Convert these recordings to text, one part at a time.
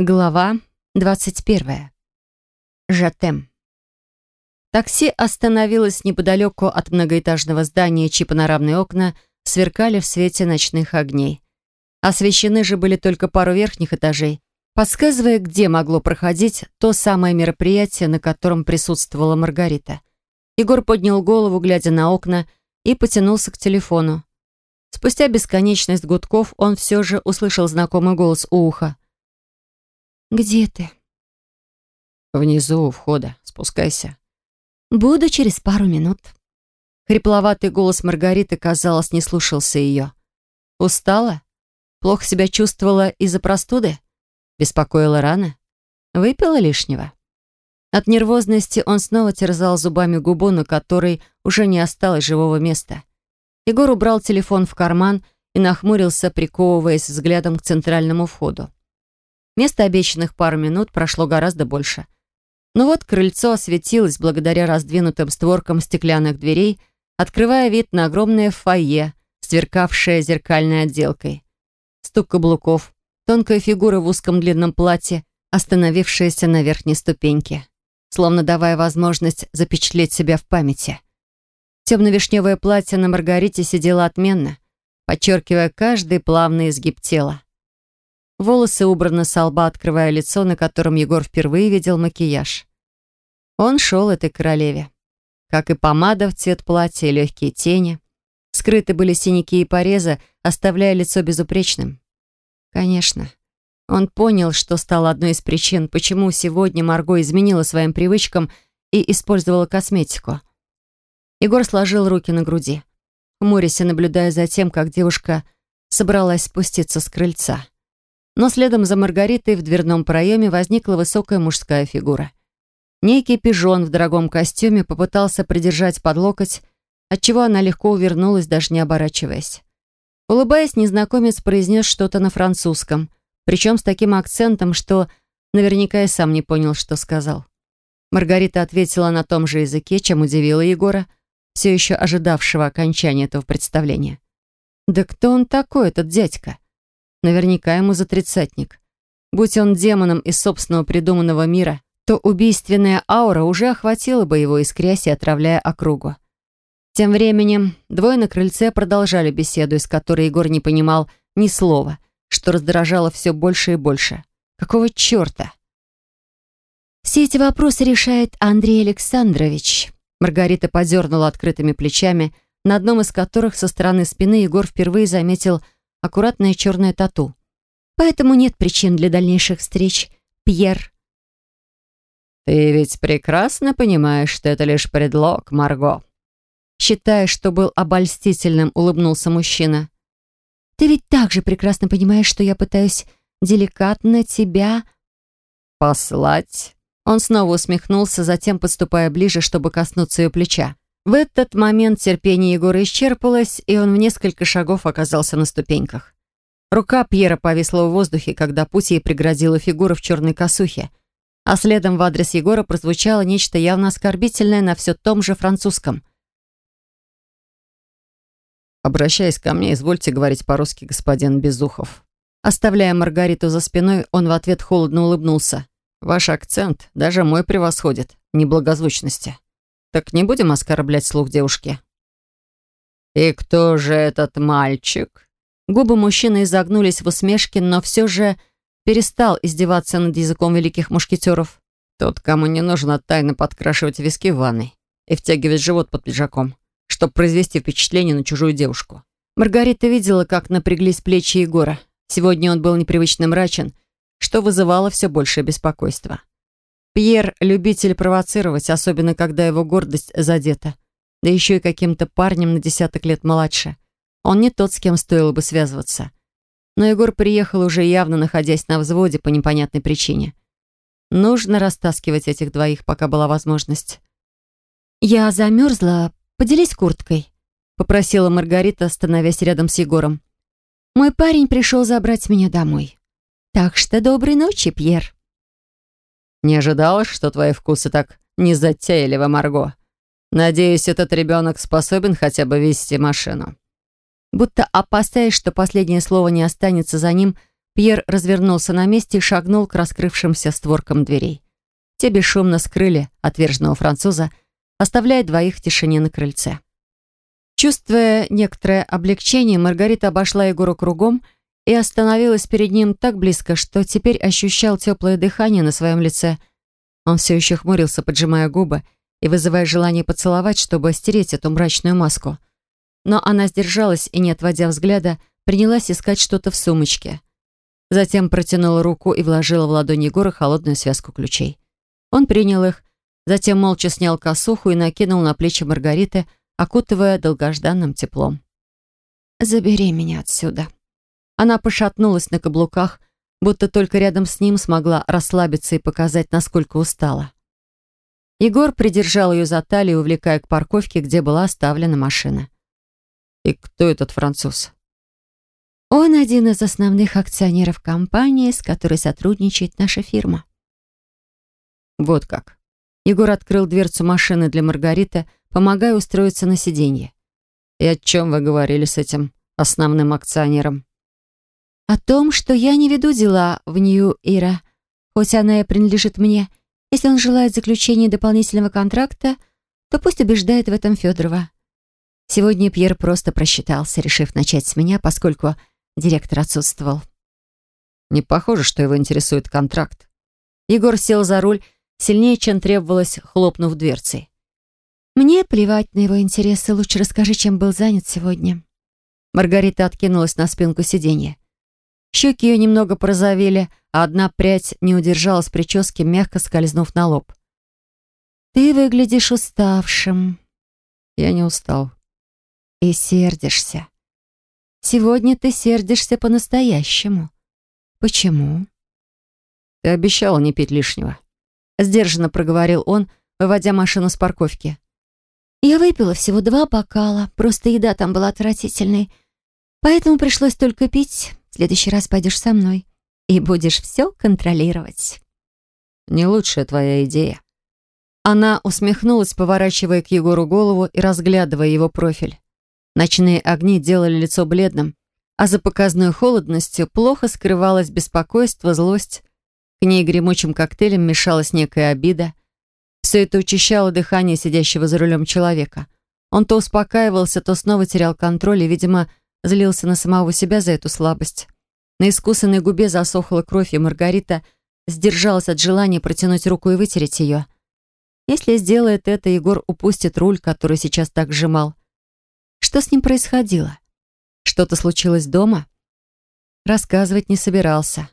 Глава 21. Жатем. Такси остановилось неподалеку от многоэтажного здания, чьи панорамные окна сверкали в свете ночных огней. Освещены же были только пару верхних этажей, подсказывая, где могло проходить то самое мероприятие, на котором присутствовала Маргарита. Егор поднял голову, глядя на окна, и потянулся к телефону. Спустя бесконечность гудков он все же услышал знакомый голос у уха. «Где ты?» «Внизу у входа. Спускайся». «Буду через пару минут». Хрипловатый голос Маргариты, казалось, не слушался ее. «Устала? Плохо себя чувствовала из-за простуды? Беспокоила рано? Выпила лишнего?» От нервозности он снова терзал зубами губу, на которой уже не осталось живого места. Егор убрал телефон в карман и нахмурился, приковываясь взглядом к центральному входу. Вместо обещанных пару минут прошло гораздо больше. Но вот крыльцо осветилось благодаря раздвинутым створкам стеклянных дверей, открывая вид на огромное фойе, сверкавшее зеркальной отделкой. Стук каблуков, тонкая фигура в узком длинном платье, остановившаяся на верхней ступеньке, словно давая возможность запечатлеть себя в памяти. Темно-вишневое платье на Маргарите сидело отменно, подчеркивая каждый плавный изгиб тела. Волосы убраны со лба, открывая лицо, на котором Егор впервые видел макияж. Он шел этой королеве. Как и помада в цвет платья и легкие тени. Скрыты были синяки и порезы, оставляя лицо безупречным. Конечно. Он понял, что стало одной из причин, почему сегодня Марго изменила своим привычкам и использовала косметику. Егор сложил руки на груди, хмурясь и наблюдая за тем, как девушка собралась спуститься с крыльца. Но следом за Маргаритой в дверном проеме возникла высокая мужская фигура. Некий пижон в дорогом костюме попытался придержать под локоть, отчего она легко увернулась, даже не оборачиваясь. Улыбаясь, незнакомец произнес что-то на французском, причем с таким акцентом, что наверняка и сам не понял, что сказал. Маргарита ответила на том же языке, чем удивила Егора, все еще ожидавшего окончания этого представления. «Да кто он такой, этот дядька?» Наверняка ему за тридцатник. Будь он демоном из собственного придуманного мира, то убийственная аура уже охватила бы его, искрясь и отравляя округу. Тем временем двое на крыльце продолжали беседу, из которой Егор не понимал ни слова, что раздражало все больше и больше. Какого черта? «Все эти вопросы решает Андрей Александрович», Маргарита подернула открытыми плечами, на одном из которых со стороны спины Егор впервые заметил аккуратное черное тату. Поэтому нет причин для дальнейших встреч, Пьер. «Ты ведь прекрасно понимаешь, что это лишь предлог, Марго». Считая, что был обольстительным, улыбнулся мужчина. «Ты ведь также прекрасно понимаешь, что я пытаюсь деликатно тебя...» «Послать?» Он снова усмехнулся, затем подступая ближе, чтобы коснуться ее плеча. В этот момент терпение Егора исчерпалось, и он в несколько шагов оказался на ступеньках. Рука Пьера повисла в воздухе, когда путь ей преградила фигура в черной косухе, а следом в адрес Егора прозвучало нечто явно оскорбительное на все том же французском. «Обращаясь ко мне, извольте говорить по-русски, господин Безухов». Оставляя Маргариту за спиной, он в ответ холодно улыбнулся. «Ваш акцент даже мой превосходит неблагозвучности». Так не будем оскорблять слух девушки. «И кто же этот мальчик?» Губы мужчины изогнулись в усмешке, но все же перестал издеваться над языком великих мушкетеров. «Тот, кому не нужно тайно подкрашивать виски в ванной и втягивать живот под пиджаком, чтобы произвести впечатление на чужую девушку». Маргарита видела, как напряглись плечи Егора. Сегодня он был непривычно мрачен, что вызывало все большее беспокойство. Пьер — любитель провоцировать, особенно когда его гордость задета. Да еще и каким-то парнем на десяток лет младше. Он не тот, с кем стоило бы связываться. Но Егор приехал уже явно находясь на взводе по непонятной причине. Нужно растаскивать этих двоих, пока была возможность. «Я замерзла. Поделись курткой», — попросила Маргарита, становясь рядом с Егором. «Мой парень пришел забрать меня домой. Так что доброй ночи, Пьер». Не ожидала, что твои вкусы так незатейливы, Марго. Надеюсь, этот ребенок способен хотя бы вести машину». Будто опасаясь, что последнее слово не останется за ним, Пьер развернулся на месте и шагнул к раскрывшимся створкам дверей. Те бесшумно скрыли отверженного француза, оставляя двоих в тишине на крыльце. Чувствуя некоторое облегчение, Маргарита обошла Егора кругом и остановилась перед ним так близко, что теперь ощущал теплое дыхание на своем лице. Он все еще хмурился, поджимая губы и вызывая желание поцеловать, чтобы стереть эту мрачную маску. Но она сдержалась и, не отводя взгляда, принялась искать что-то в сумочке. Затем протянула руку и вложила в ладонь Егора холодную связку ключей. Он принял их, затем молча снял косуху и накинул на плечи Маргариты, окутывая долгожданным теплом. «Забери меня отсюда». Она пошатнулась на каблуках, будто только рядом с ним смогла расслабиться и показать, насколько устала. Егор придержал ее за талию, увлекая к парковке, где была оставлена машина. «И кто этот француз?» Он один из основных акционеров компании, с которой сотрудничает наша фирма. Вот как. Егор открыл дверцу машины для Маргариты, помогая устроиться на сиденье. И о чем вы говорили с этим основным акционером? О том, что я не веду дела в Нью-Ира, хоть она и принадлежит мне. Если он желает заключения дополнительного контракта, то пусть убеждает в этом Федорова. Сегодня Пьер просто просчитался, решив начать с меня, поскольку Директор отсутствовал. Не похоже, что его интересует контракт. Егор сел за руль, сильнее, чем требовалось, хлопнув дверцей. «Мне плевать на его интересы. Лучше расскажи, чем был занят сегодня». Маргарита откинулась на спинку сиденья. Щеки ее немного порозовели, а одна прядь не удержалась прически, мягко скользнув на лоб. «Ты выглядишь уставшим». «Я не устал». «И сердишься». Сегодня ты сердишься по-настоящему. Почему? Ты обещала не пить лишнего. Сдержанно проговорил он, выводя машину с парковки. Я выпила всего два бокала, просто еда там была отвратительной. Поэтому пришлось только пить. Следующий раз пойдешь со мной и будешь все контролировать. Не лучшая твоя идея. Она усмехнулась, поворачивая к Егору голову и разглядывая его профиль. Ночные огни делали лицо бледным, а за показной холодностью плохо скрывалось беспокойство, злость. К ней гремучим коктейлем мешалась некая обида. Все это учащало дыхание сидящего за рулем человека. Он то успокаивался, то снова терял контроль и, видимо, злился на самого себя за эту слабость. На искусанной губе засохла кровь, и Маргарита сдержалась от желания протянуть руку и вытереть ее. Если сделает это, Егор упустит руль, который сейчас так сжимал. Что с ним происходило? Что-то случилось дома? Рассказывать не собирался.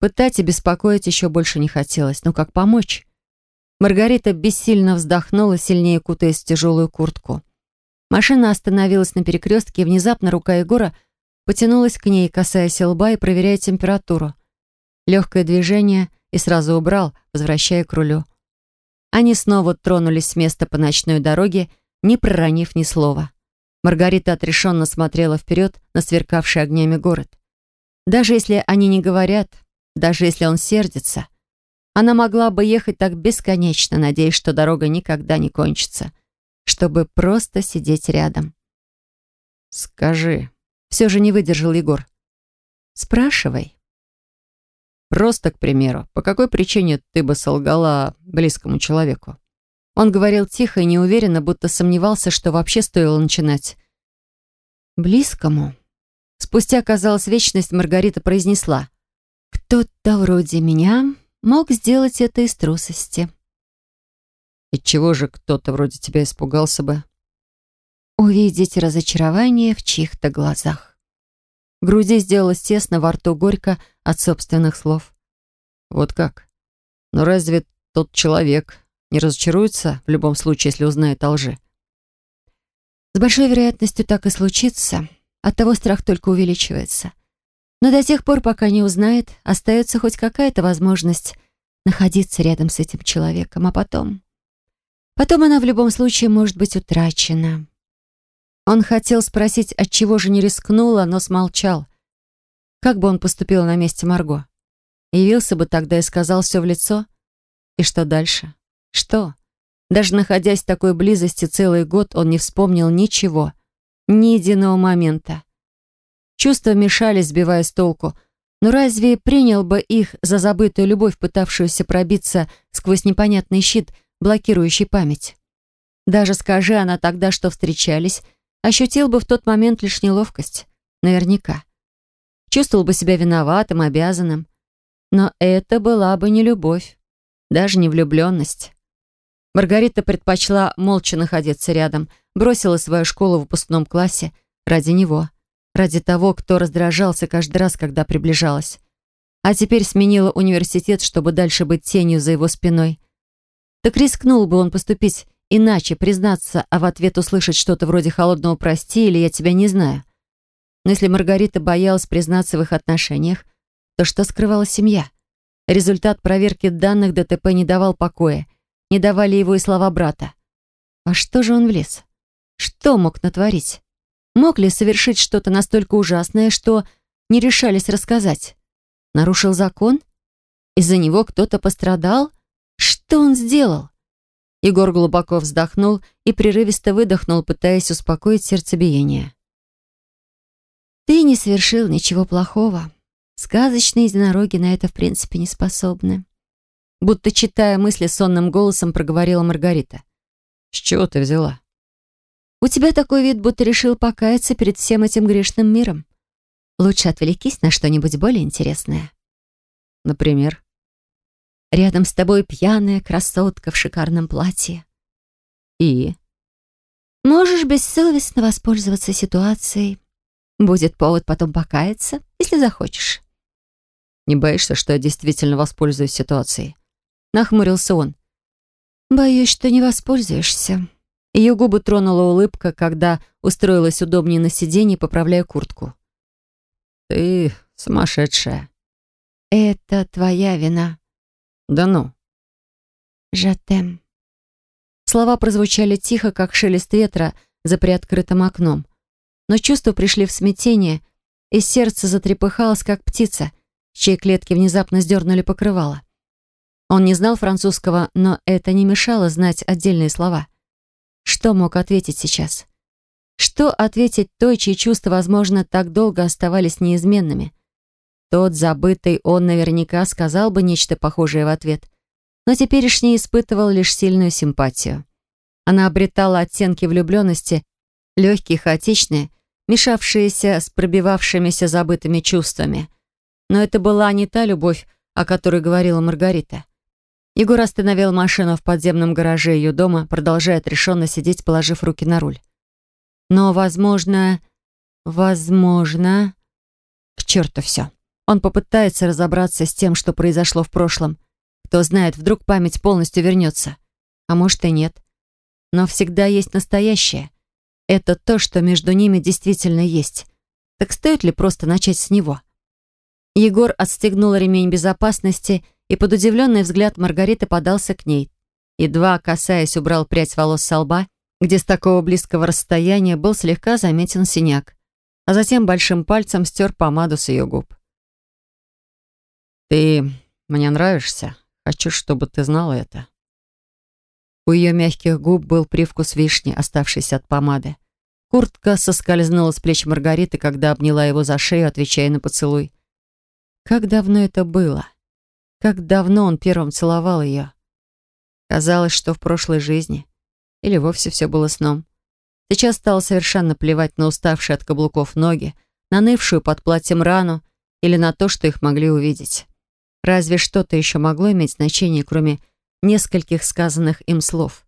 Пытать и беспокоить еще больше не хотелось. Но как помочь? Маргарита бессильно вздохнула, сильнее кутаясь в тяжелую куртку. Машина остановилась на перекрестке, и внезапно рука Егора потянулась к ней, касаясь лба и проверяя температуру. Легкое движение и сразу убрал, возвращая к рулю. Они снова тронулись с места по ночной дороге, не проронив ни слова. Маргарита отрешенно смотрела вперед на сверкавший огнями город. Даже если они не говорят, даже если он сердится, она могла бы ехать так бесконечно, надеясь, что дорога никогда не кончится, чтобы просто сидеть рядом. «Скажи», — все же не выдержал Егор. «Спрашивай». «Просто, к примеру, по какой причине ты бы солгала близкому человеку?» Он говорил тихо и неуверенно, будто сомневался, что вообще стоило начинать. «Близкому?» Спустя, казалось, вечность Маргарита произнесла. «Кто-то вроде меня мог сделать это из трусости». «И чего же кто-то вроде тебя испугался бы?» «Увидеть разочарование в чьих-то глазах». В груди сделалось тесно, во рту горько от собственных слов. «Вот как? Но разве тот человек не разочаруется в любом случае, если узнает о лжи. С большой вероятностью так и случится. От того страх только увеличивается. Но до тех пор, пока не узнает, остается хоть какая-то возможность находиться рядом с этим человеком, а потом... Потом она в любом случае может быть утрачена. Он хотел спросить, от чего же не рискнула, но смолчал. Как бы он поступил на месте Марго? Явился бы тогда и сказал все в лицо? И что дальше? Что? Даже находясь в такой близости целый год, он не вспомнил ничего. Ни единого момента. Чувства мешались, сбивая с толку. Но разве принял бы их за забытую любовь, пытавшуюся пробиться сквозь непонятный щит, блокирующий память? Даже скажи она тогда, что встречались, ощутил бы в тот момент лишь неловкость. Наверняка. Чувствовал бы себя виноватым, обязанным. Но это была бы не любовь, даже не влюбленность. Маргарита предпочла молча находиться рядом, бросила свою школу в выпускном классе ради него, ради того, кто раздражался каждый раз, когда приближалась. А теперь сменила университет, чтобы дальше быть тенью за его спиной. Так рискнул бы он поступить иначе, признаться, а в ответ услышать что-то вроде холодного «прости» или «я тебя не знаю». Но если Маргарита боялась признаться в их отношениях, то что скрывала семья? Результат проверки данных ДТП не давал покоя, не давали его и слова брата. А что же он влез? Что мог натворить? Мог ли совершить что-то настолько ужасное, что не решались рассказать? Нарушил закон? Из-за него кто-то пострадал? Что он сделал? Егор глубоко вздохнул и прерывисто выдохнул, пытаясь успокоить сердцебиение. «Ты не совершил ничего плохого. Сказочные единороги на это в принципе не способны будто читая мысли сонным голосом, проговорила Маргарита. «С чего ты взяла?» «У тебя такой вид, будто решил покаяться перед всем этим грешным миром. Лучше отвлекись на что-нибудь более интересное». «Например?» «Рядом с тобой пьяная красотка в шикарном платье». «И?» «Можешь бессовестно воспользоваться ситуацией. Будет повод потом покаяться, если захочешь». «Не боишься, что я действительно воспользуюсь ситуацией?» Нахмурился он. «Боюсь, что не воспользуешься». Ее губы тронула улыбка, когда устроилась удобнее на сиденье, поправляя куртку. «Ты сумасшедшая». «Это твоя вина». «Да ну». «Жатем». Слова прозвучали тихо, как шелест ветра за приоткрытым окном. Но чувства пришли в смятение, и сердце затрепыхалось, как птица, чьи клетки внезапно сдернули покрывало. Он не знал французского, но это не мешало знать отдельные слова. Что мог ответить сейчас? Что ответить той, чьи чувства, возможно, так долго оставались неизменными? Тот забытый он наверняка сказал бы нечто похожее в ответ, но теперешний испытывал лишь сильную симпатию. Она обретала оттенки влюбленности, легкие, хаотичные, мешавшиеся с пробивавшимися забытыми чувствами. Но это была не та любовь, о которой говорила Маргарита. Егор остановил машину в подземном гараже ее дома, продолжая отрешенно сидеть, положив руки на руль. Но, возможно, возможно... К черту все. Он попытается разобраться с тем, что произошло в прошлом. Кто знает, вдруг память полностью вернется. А может и нет. Но всегда есть настоящее. Это то, что между ними действительно есть. Так стоит ли просто начать с него? Егор отстегнул ремень безопасности и под удивленный взгляд Маргариты подался к ней. Едва касаясь, убрал прядь волос со лба, где с такого близкого расстояния был слегка заметен синяк, а затем большим пальцем стер помаду с ее губ. «Ты мне нравишься. Хочу, чтобы ты знала это». У ее мягких губ был привкус вишни, оставшийся от помады. Куртка соскользнула с плеч Маргариты, когда обняла его за шею, отвечая на поцелуй. Как давно это было? Как давно он первым целовал ее. Казалось, что в прошлой жизни. Или вовсе все было сном. Сейчас стало совершенно плевать на уставшие от каблуков ноги, на нывшую под платьем рану или на то, что их могли увидеть. Разве что-то еще могло иметь значение, кроме нескольких сказанных им слов?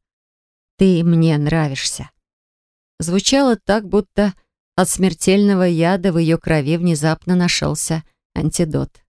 «Ты мне нравишься». Звучало так, будто от смертельного яда в ее крови внезапно нашелся антидот.